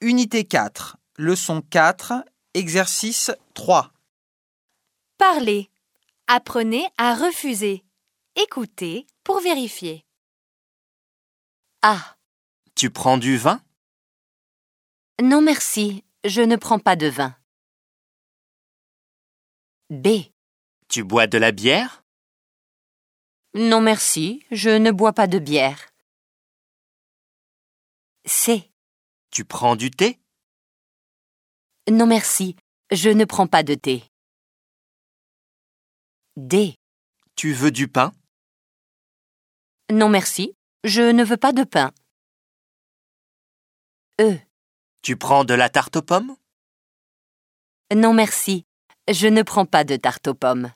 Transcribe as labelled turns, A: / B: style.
A: Unité 4, leçon 4, exercice 3.
B: Parlez. Apprenez à refuser. Écoutez pour vérifier.
C: A.
D: Tu prends du vin?
C: Non merci, je ne prends pas de vin. B.
D: Tu bois de la bière?
C: Non merci, je ne bois pas de bière. C.
D: Tu prends du thé?
C: Non merci, je ne prends pas de thé. D.
D: Tu veux du pain?
C: Non merci, je ne veux pas de pain. E.
D: Tu prends de la tarte aux pommes?
C: Non merci, je ne prends pas de tarte aux pommes.